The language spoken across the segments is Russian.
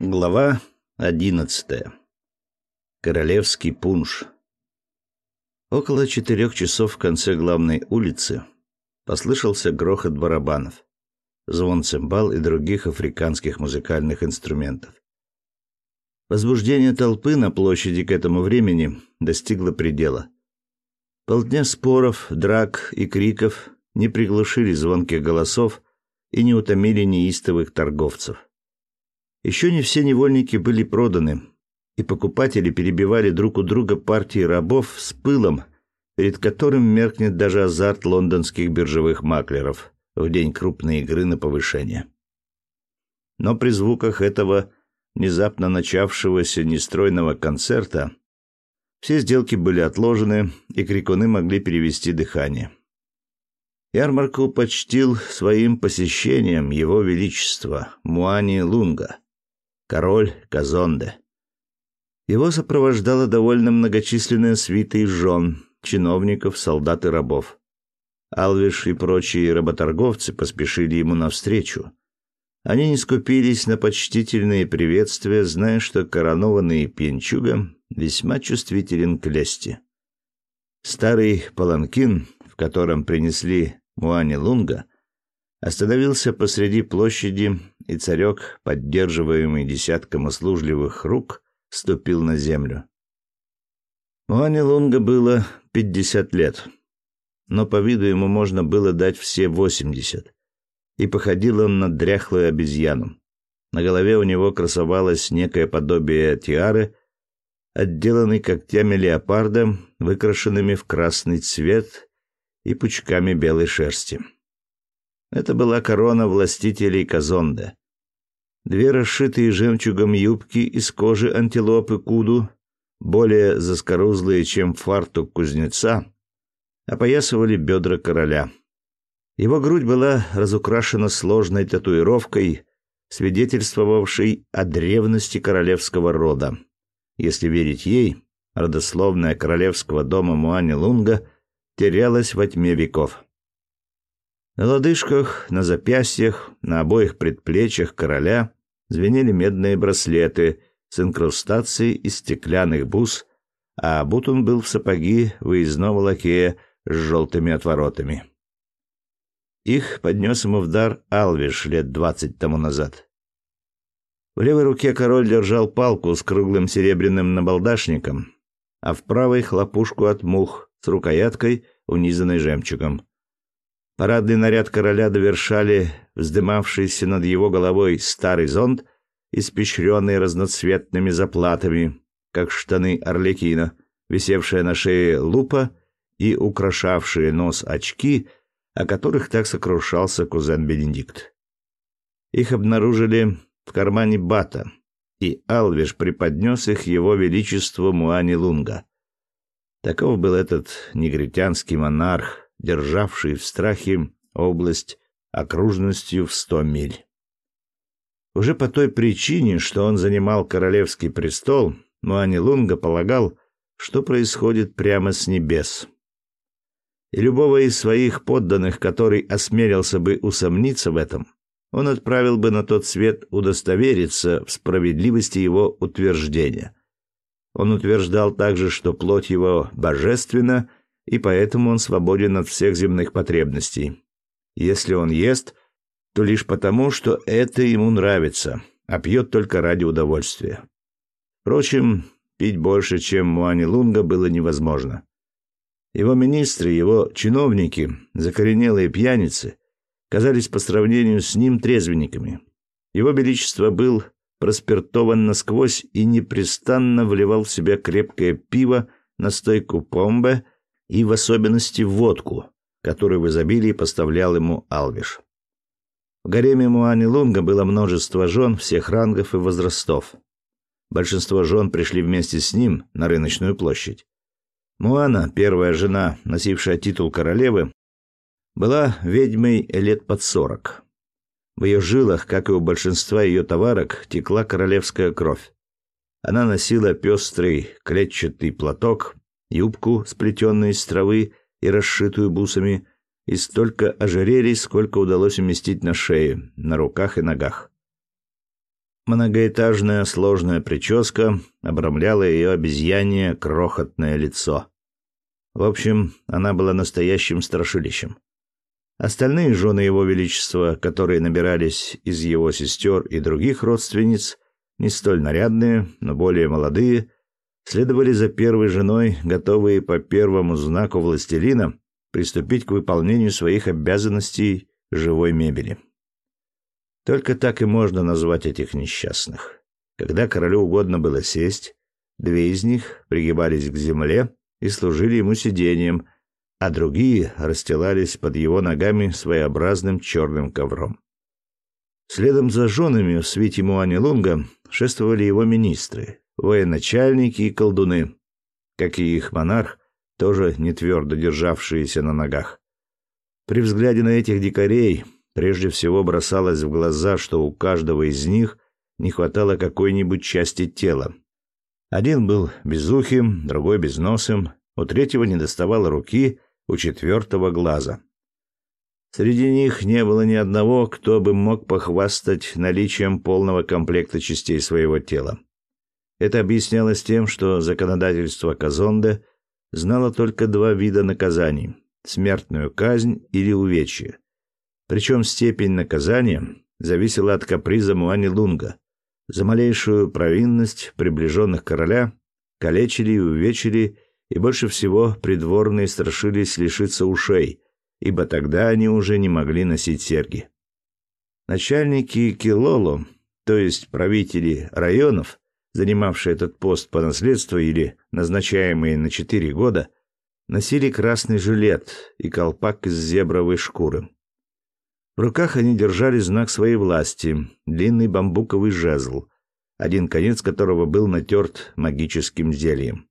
Глава одиннадцатая. Королевский пунш. Около четырех часов в конце главной улицы послышался грохот барабанов, звон цимбал и других африканских музыкальных инструментов. Возбуждение толпы на площади к этому времени достигло предела. Полдня споров, драк и криков не приглушили звонких голосов и не утомили неистовых торговцев. Еще не все невольники были проданы, и покупатели перебивали друг у друга партии рабов с пылом, перед которым меркнет даже азарт лондонских биржевых маклеров в день крупной игры на повышение. Но при звуках этого внезапно начавшегося нестройного концерта все сделки были отложены, и крикуны могли перевести дыхание. Ярмарку почтил своим посещением его величество Муани Лунга – король Казонде. Его сопровождала довольно многочисленная свита из жен, чиновников, солдат и рабов. Алвиш и прочие работорговцы поспешили ему навстречу. Они не скупились на почтительные приветствия, зная, что коронованный пьянчуга весьма чувствителен к лести. Старый паланкин, в котором принесли Муани Лунга, остановился посреди площади и царек, поддерживаемый десятком услужливых рук, ступил на землю. Уане Лунга было пятьдесят лет, но по виду ему можно было дать все восемьдесят, и походил он на дряхлую обезьяну. На голове у него красовалось некое подобие тиары, отделанной когтями леопарда, выкрашенными в красный цвет и пучками белой шерсти. Это была корона властителей Казонде. Две расшитые жемчугом юбки из кожи антилопы куду, более заскорузлые, чем фартук кузнеца, опоясывали бедра короля. Его грудь была разукрашена сложной татуировкой, свидетельствовавшей о древности королевского рода. Если верить ей, родословная королевского дома Муани Лунга терялась во тьме веков. На лодыжках, на запястьях, на обоих предплечьях короля звенели медные браслеты с инкрустацией из стеклянных бус, а обут он был в сапоги выездного лакея с желтыми отворотами. Их поднес ему в дар Алвиш лет двадцать тому назад. В левой руке король держал палку с круглым серебряным набалдашником, а в правой — хлопушку от мух с рукояткой, унизанной жемчугом. Парадный наряд короля довершали вздымавшийся над его головой старый зонт, испещренный разноцветными заплатами, как штаны Орликина, висевшая на шее лупа и украшавшие нос очки, о которых так сокрушался кузен Бенедикт. Их обнаружили в кармане бата, и Алвиш преподнес их его величеству Муани Лунга. Таков был этот негритянский монарх, державший в страхе область окружностью в сто миль. Уже по той причине, что он занимал королевский престол, Муани Лунга полагал, что происходит прямо с небес. И любого из своих подданных, который осмелился бы усомниться в этом, он отправил бы на тот свет удостовериться в справедливости его утверждения. Он утверждал также, что плоть его божественна и поэтому он свободен от всех земных потребностей. Если он ест, то лишь потому, что это ему нравится, а пьет только ради удовольствия. Впрочем, пить больше, чем Муани Лунга, было невозможно. Его министры, его чиновники, закоренелые пьяницы, казались по сравнению с ним трезвенниками. Его величество был проспиртован насквозь и непрестанно вливал в себя крепкое пиво, настойку помбе и в особенности водку, которую в изобилии поставлял ему Алвиш. В гареме Муани Лунга было множество жен всех рангов и возрастов. Большинство жен пришли вместе с ним на рыночную площадь. Муана, первая жена, носившая титул королевы, была ведьмой лет под сорок. В ее жилах, как и у большинства ее товарок, текла королевская кровь. Она носила пестрый клетчатый платок, юбку, сплетенную из травы и расшитую бусами, и столько ожерелий, сколько удалось уместить на шее, на руках и ногах. Многоэтажная сложная прическа обрамляла ее обезьянье крохотное лицо. В общем, она была настоящим страшилищем. Остальные жены его величества, которые набирались из его сестер и других родственниц, не столь нарядные, но более молодые, следовали за первой женой, готовые по первому знаку властелина приступить к выполнению своих обязанностей живой мебели. Только так и можно назвать этих несчастных. Когда королю угодно было сесть, две из них пригибались к земле и служили ему сиденьем, а другие расстилались под его ногами своеобразным черным ковром. Следом за женами в свите Муани Лунга шествовали его министры, военачальники и колдуны, как и их монарх, тоже не твердо державшиеся на ногах. При взгляде на этих дикарей Прежде всего бросалось в глаза, что у каждого из них не хватало какой-нибудь части тела. Один был безухим, другой безносым, у третьего не доставало руки, у четвертого глаза. Среди них не было ни одного, кто бы мог похвастать наличием полного комплекта частей своего тела. Это объяснялось тем, что законодательство Казонде знало только два вида наказаний – смертную казнь или увечье. Причем степень наказания зависела от каприза Муани Лунга. За малейшую провинность приближенных короля калечили и увечили, и больше всего придворные страшились лишиться ушей, ибо тогда они уже не могли носить серьги. Начальники Килоло, то есть правители районов, занимавшие этот пост по наследству или назначаемые на четыре года, носили красный жилет и колпак из зебровой шкуры. В руках они держали знак своей власти — длинный бамбуковый жезл, один конец которого был натерт магическим зельем.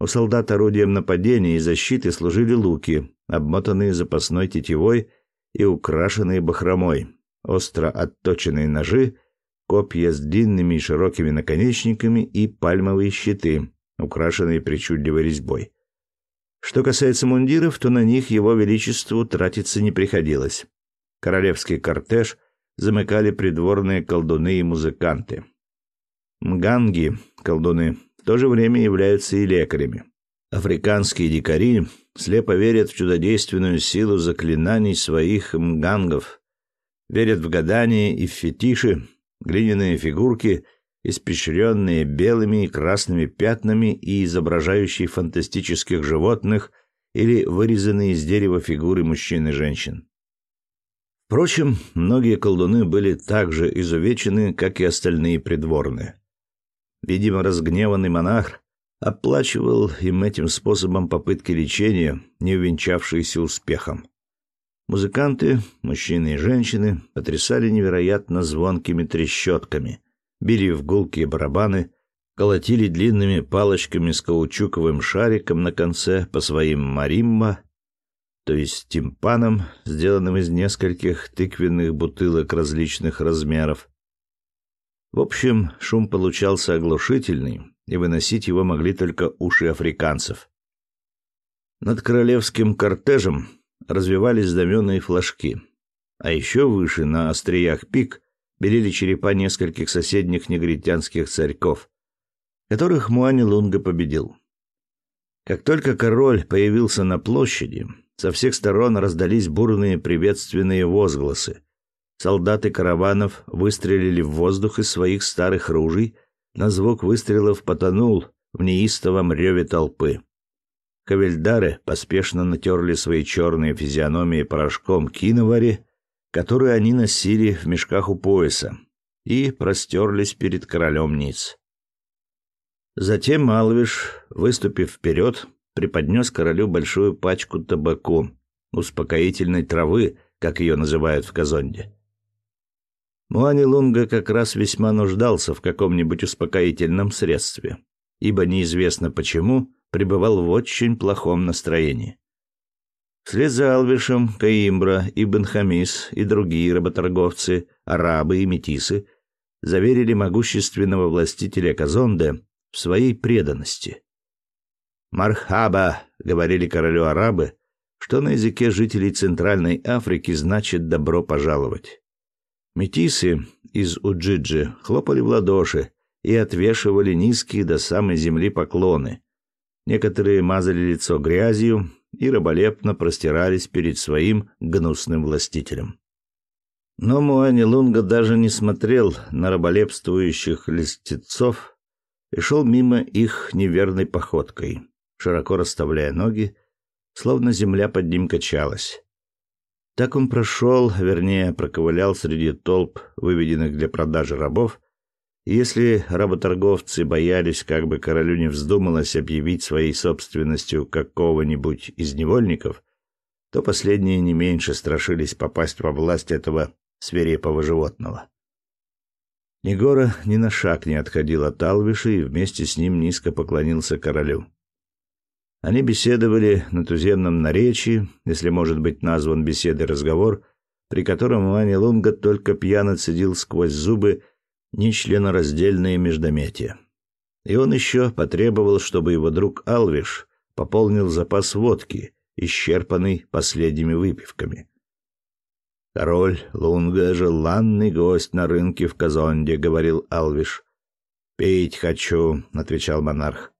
У солдат орудием нападения и защиты служили луки, обмотанные запасной тетивой и украшенные бахромой, остро отточенные ножи, копья с длинными и широкими наконечниками и пальмовые щиты, украшенные причудливой резьбой. Что касается мундиров, то на них его величеству тратиться не приходилось. Королевский кортеж замыкали придворные колдуны и музыканты. Мганги, колдуны, в то же время являются и лекарями. Африканские дикари слепо верят в чудодейственную силу заклинаний своих мгангов, верят в гадания и в фетиши, глиняные фигурки, испещренные белыми и красными пятнами и изображающие фантастических животных или вырезанные из дерева фигуры мужчин и женщин. Впрочем, многие колдуны были так же изувечены, как и остальные придворные. Видимо, разгневанный монарх оплачивал им этим способом попытки лечения, не увенчавшиеся успехом. Музыканты, мужчины и женщины, потрясали невероятно звонкими трещотками, били в гулкие барабаны, колотили длинными палочками с каучуковым шариком на конце по своим маримба то есть тимпаном, сделанным из нескольких тыквенных бутылок различных размеров. В общем, шум получался оглушительный, и выносить его могли только уши африканцев. Над королевским кортежем развивались знаменные флажки, а еще выше, на остриях пик, белели черепа нескольких соседних негритянских царьков, которых Муани Лунга победил. Как только король появился на площади, со всех сторон раздались бурные приветственные возгласы. Солдаты караванов выстрелили в воздух из своих старых ружей, на звук выстрелов потонул в неистовом реве толпы. Кавельдары поспешно натерли свои черные физиономии порошком киновари, который они носили в мешках у пояса, и простерлись перед королем ниц. Затем Малвиш, выступив вперед, преподнес королю большую пачку табаку, успокоительной травы, как ее называют в Казонде. Муани Лунга как раз весьма нуждался в каком-нибудь успокоительном средстве, ибо неизвестно почему пребывал в очень плохом настроении. Вслед за Алвишем, Каимбра, Ибн Хамис и другие работорговцы, арабы и метисы заверили могущественного властителя Казонде в своей преданности. «Мархаба», — говорили королю арабы, что на языке жителей Центральной Африки значит «добро пожаловать». Метисы из Уджиджи хлопали в ладоши и отвешивали низкие до самой земли поклоны. Некоторые мазали лицо грязью и раболепно простирались перед своим гнусным властителем. Но Муани Лунга даже не смотрел на раболепствующих листецов и шел мимо их неверной походкой, широко расставляя ноги, словно земля под ним качалась. Так он прошел, вернее, проковылял среди толп, выведенных для продажи рабов, если работорговцы боялись, как бы королю не вздумалось объявить своей собственностью какого-нибудь из невольников, то последние не меньше страшились попасть во власть этого свирепого животного. Негора ни на шаг не отходил от Алвиша и вместе с ним низко поклонился королю. Они беседовали на туземном наречии, если может быть назван беседой разговор, при котором Ваня Лунга только пьяно цедил сквозь зубы нечленораздельные междометия. И он еще потребовал, чтобы его друг Алвиш пополнил запас водки, исчерпанный последними выпивками. «Король Лунга — желанный гость на рынке в Казонде», — говорил Алвиш. «Пить хочу», — отвечал монарх.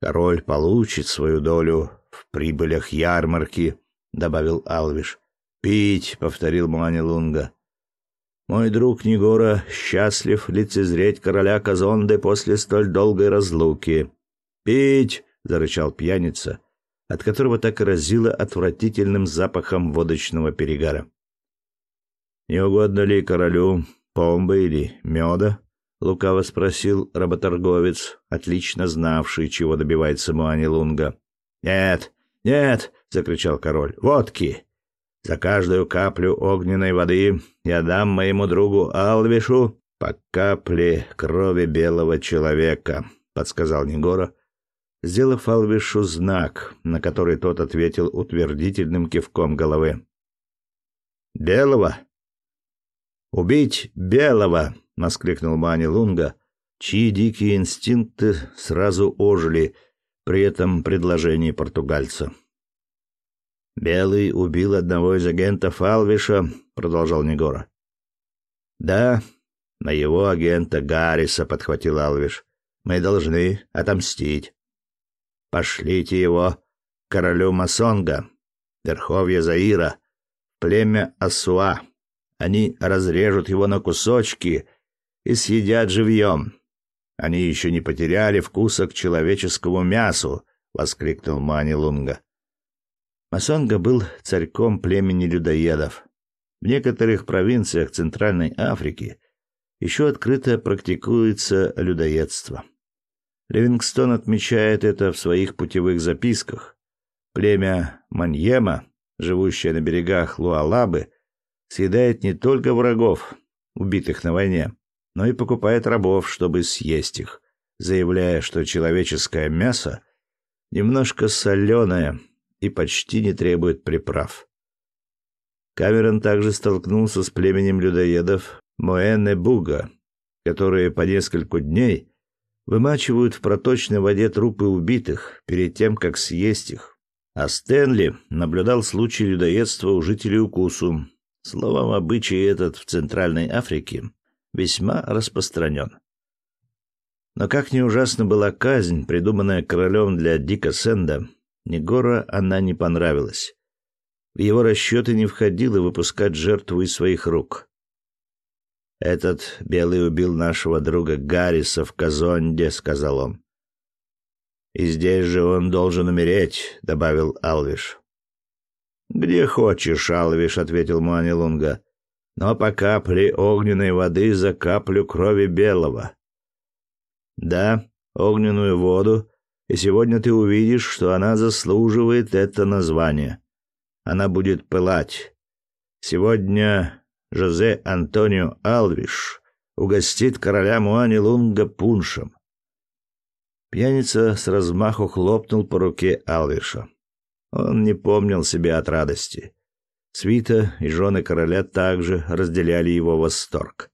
Король получит свою долю в прибылях ярмарки, добавил Алвиш. Пить, повторил Муани Лунга. Мой друг Нигора счастлив лицезреть короля Казонды после столь долгой разлуки. Пить, зарычал пьяница, от которого так и разило отвратительным запахом водочного перегара. Не угодно ли королю помбы или меда? — лукаво спросил работорговец, отлично знавший, чего добивается Муани Лунга. «Нет, нет!» — закричал король. «Водки! За каждую каплю огненной воды я дам моему другу Алвишу по капле крови белого человека», — подсказал Негора, сделав Алвишу знак, на который тот ответил утвердительным кивком головы. «Белого? Убить белого!» воскликнул Мани Лунга, чьи дикие инстинкты сразу ожили при этом предложении португальца. Белый убил одного из агентов Алвиша, продолжал Негора. Да, на его агента Гарриса подхватил Алвиш. Мы должны отомстить. Пошлите его королю Масонга, верховье Заира, племя Асуа. Они разрежут его на кусочки и съедят живьем. Они еще не потеряли вкуса к человеческому мясу, воскликнул Мани Лунга. Масонга был царьком племени людоедов. В некоторых провинциях Центральной Африки еще открыто практикуется людоедство. Ливингстон отмечает это в своих путевых записках. Племя Маньема, живущее на берегах Луалабы, съедает не только врагов, убитых на войне, но и покупает рабов, чтобы съесть их, заявляя, что человеческое мясо немножко соленое и почти не требует приправ. Камерон также столкнулся с племенем людоедов Моэне-Буга, которые по несколько дней вымачивают в проточной воде трупы убитых перед тем, как съесть их. А Стэнли наблюдал случай людоедства у жителей Укусу. Словом, обычай этот в Центральной Африке весьма распространен. Но как ни ужасна была казнь, придуманная королем для Дика Сенда, Негора она не понравилась. В его расчеты не входило выпускать жертву из своих рук. «Этот белый убил нашего друга Гарриса в Казонде», — сказал он. «И здесь же он должен умереть», — добавил Алвиш. «Где хочешь, Алвиш», — ответил Муанилунга но по капле огненной воды за каплю крови белого. Да, огненную воду, и сегодня ты увидишь, что она заслуживает это название. Она будет пылать. Сегодня Жозе Антонио Алвиш угостит короля Муани Лунга пуншем. Пьяница с размаху хлопнул по руке Алвиша. Он не помнил себя от радости. Свита и жены короля также разделяли его восторг.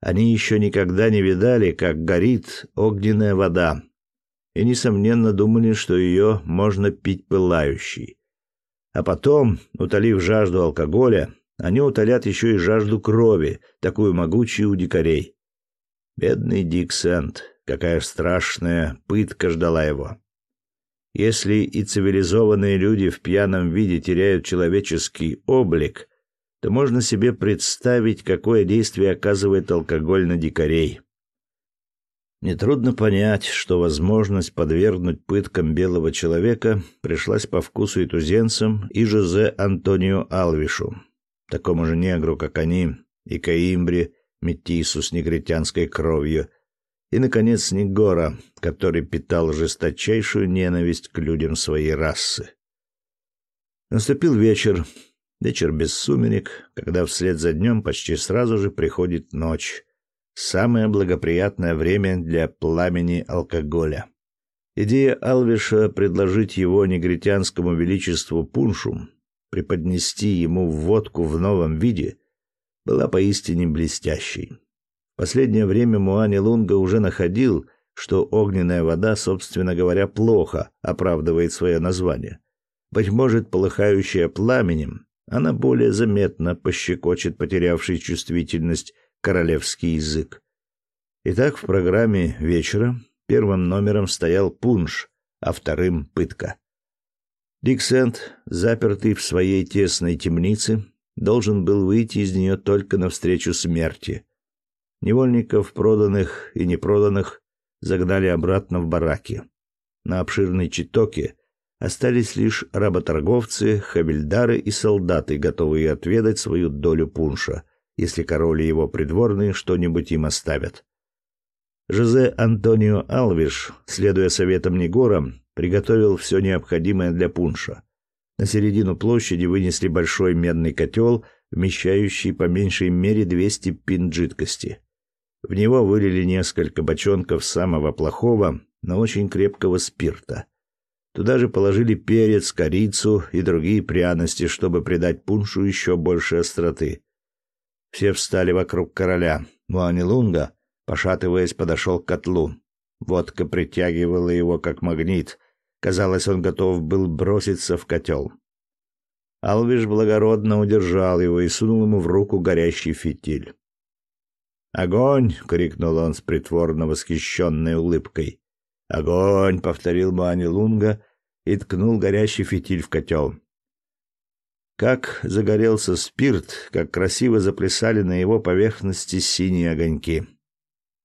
Они еще никогда не видали, как горит огненная вода, и, несомненно, думали, что ее можно пить пылающей. А потом, утолив жажду алкоголя, они утолят еще и жажду крови, такую могучую у дикарей. Бедный Дик Сент, какая страшная пытка ждала его. Если и цивилизованные люди в пьяном виде теряют человеческий облик, то можно себе представить, какое действие оказывает алкоголь на дикарей. Нетрудно понять, что возможность подвергнуть пыткам белого человека пришлась по вкусу и туземцам, и Жозе Антонио Алвишу, такому же негру, как они, и Каимбре, метису с негритянской кровью, и, наконец, Негора, который питал жесточайшую ненависть к людям своей расы. Наступил вечер, вечер без сумерек, когда вслед за днем почти сразу же приходит ночь, самое благоприятное время для пламени алкоголя. Идея Алвиша предложить его негритянскому величеству пуншу, преподнести ему водку в новом виде, была поистине блестящей. Последнее время Муани Лунга уже находил, что огненная вода, собственно говоря, плохо оправдывает свое название. Быть может, полыхающая пламенем, она более заметно пощекочет потерявший чувствительность королевский язык. Итак, в программе вечера первым номером стоял пунш, а вторым — пытка. Диксент, запертый в своей тесной темнице, должен был выйти из нее только навстречу смерти — Невольников, проданных и непроданных, загнали обратно в бараки. На обширной читоке остались лишь работорговцы, хавильдары и солдаты, готовые отведать свою долю пунша, если король и его придворные что-нибудь им оставят. Жозе Антонио Алвиш, следуя советам Негора, приготовил все необходимое для пунша. На середину площади вынесли большой медный котел, вмещающий по меньшей мере 200 пин жидкости. В него вылили несколько бочонков самого плохого, но очень крепкого спирта. Туда же положили перец, корицу и другие пряности, чтобы придать пуншу еще больше остроты. Все встали вокруг короля. Муанилунга, пошатываясь, подошел к котлу. Водка притягивала его, как магнит. Казалось, он готов был броситься в котел. Алвиш благородно удержал его и сунул ему в руку горящий фитиль. «Огонь!» — крикнул он с притворно восхищенной улыбкой. «Огонь!» — повторил Муани Лунга и ткнул горящий фитиль в котел. Как загорелся спирт, как красиво заплясали на его поверхности синие огоньки.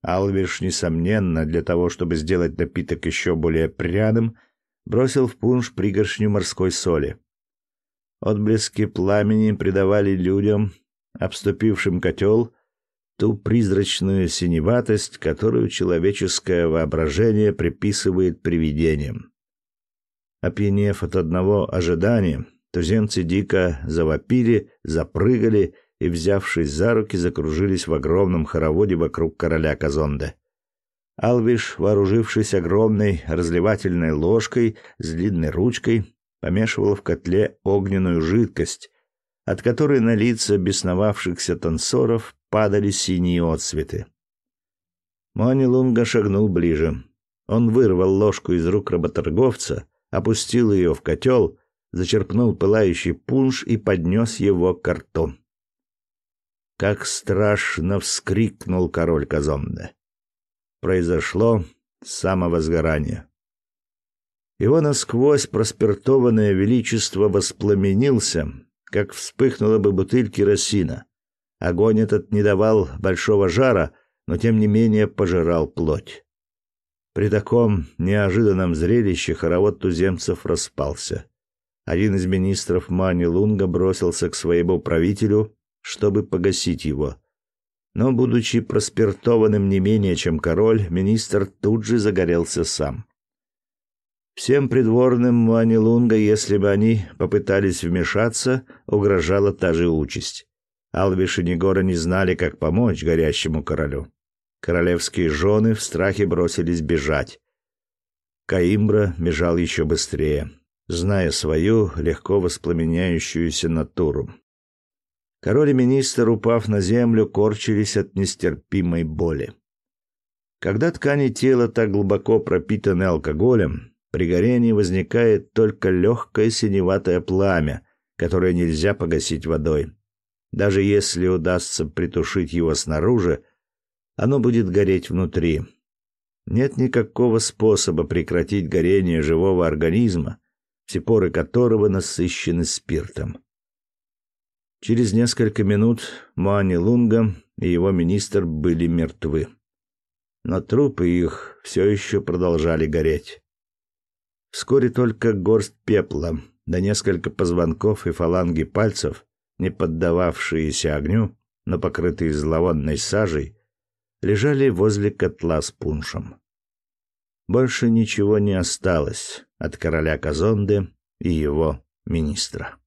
Алвиш, несомненно, для того, чтобы сделать напиток еще более пряным, бросил в пунш пригоршню морской соли. Отблески пламени придавали людям, обступившим котел, ту призрачную синеватость, которую человеческое воображение приписывает привидениям. Опьянев от одного ожидания, туземцы дико завопили, запрыгали и, взявшись за руки, закружились в огромном хороводе вокруг короля Казонде. Алвиш, вооружившись огромной разливательной ложкой с длинной ручкой, помешивал в котле огненную жидкость, от которой на лица бесновавшихся танцоров падали синие отсветы. Мони Лунга шагнул ближе. Он вырвал ложку из рук работорговца, опустил ее в котел, зачерпнул пылающий пунш и поднес его к рту. Как страшно вскрикнул король Казонде. Произошло самовозгорание. Его насквозь проспиртованное величество воспламенился, как вспыхнула бы бутыль керосина. Огонь этот не давал большого жара, но тем не менее пожирал плоть. При таком неожиданном зрелище хоровод туземцев распался. Один из министров Мани Лунга бросился к своему правителю, чтобы погасить его. Но, будучи проспиртованным не менее, чем король, министр тут же загорелся сам. Всем придворным Мани Лунга, если бы они попытались вмешаться, угрожала та же участь. Алвиш и Негора не знали, как помочь горящему королю. Королевские жены в страхе бросились бежать. Каимбра бежал еще быстрее, зная свою легко воспламеняющуюся натуру. Король и министр, упав на землю, корчились от нестерпимой боли. Когда ткани тела так глубоко пропитаны алкоголем, при горении возникает только легкое синеватое пламя, которое нельзя погасить водой. Даже если удастся притушить его снаружи, оно будет гореть внутри. Нет никакого способа прекратить горение живого организма, все поры которого насыщены спиртом. Через несколько минут Муани Лунга и его министр были мертвы. Но трупы их все еще продолжали гореть. Вскоре только горсть пепла, да несколько позвонков и фаланги пальцев, не поддававшиеся огню, но покрытые зловонной сажей, лежали возле котла с пуншем. Больше ничего не осталось от короля Казонды и его министра.